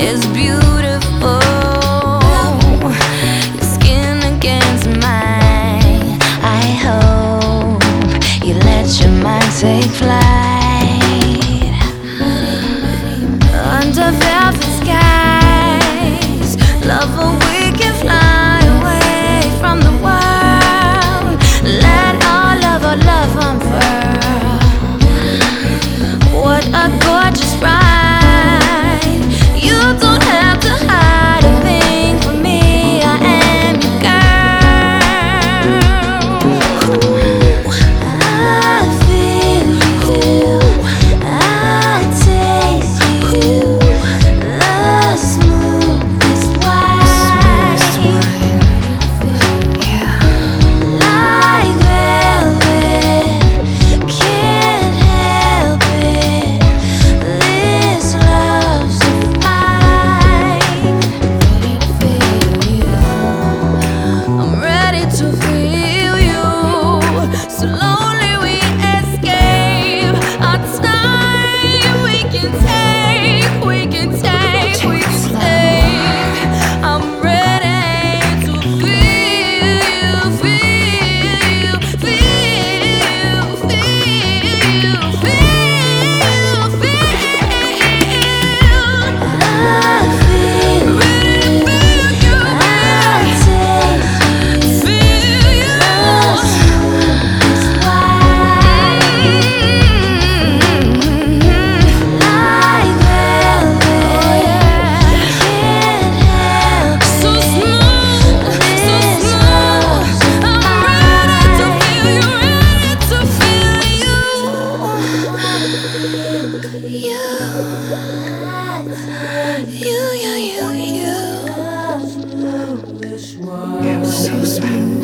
is beautiful. Your skin against mine. I hope you let your mind take flight under velvet skies. Love. a gorgeous ride. You, you, you, you. So smooth.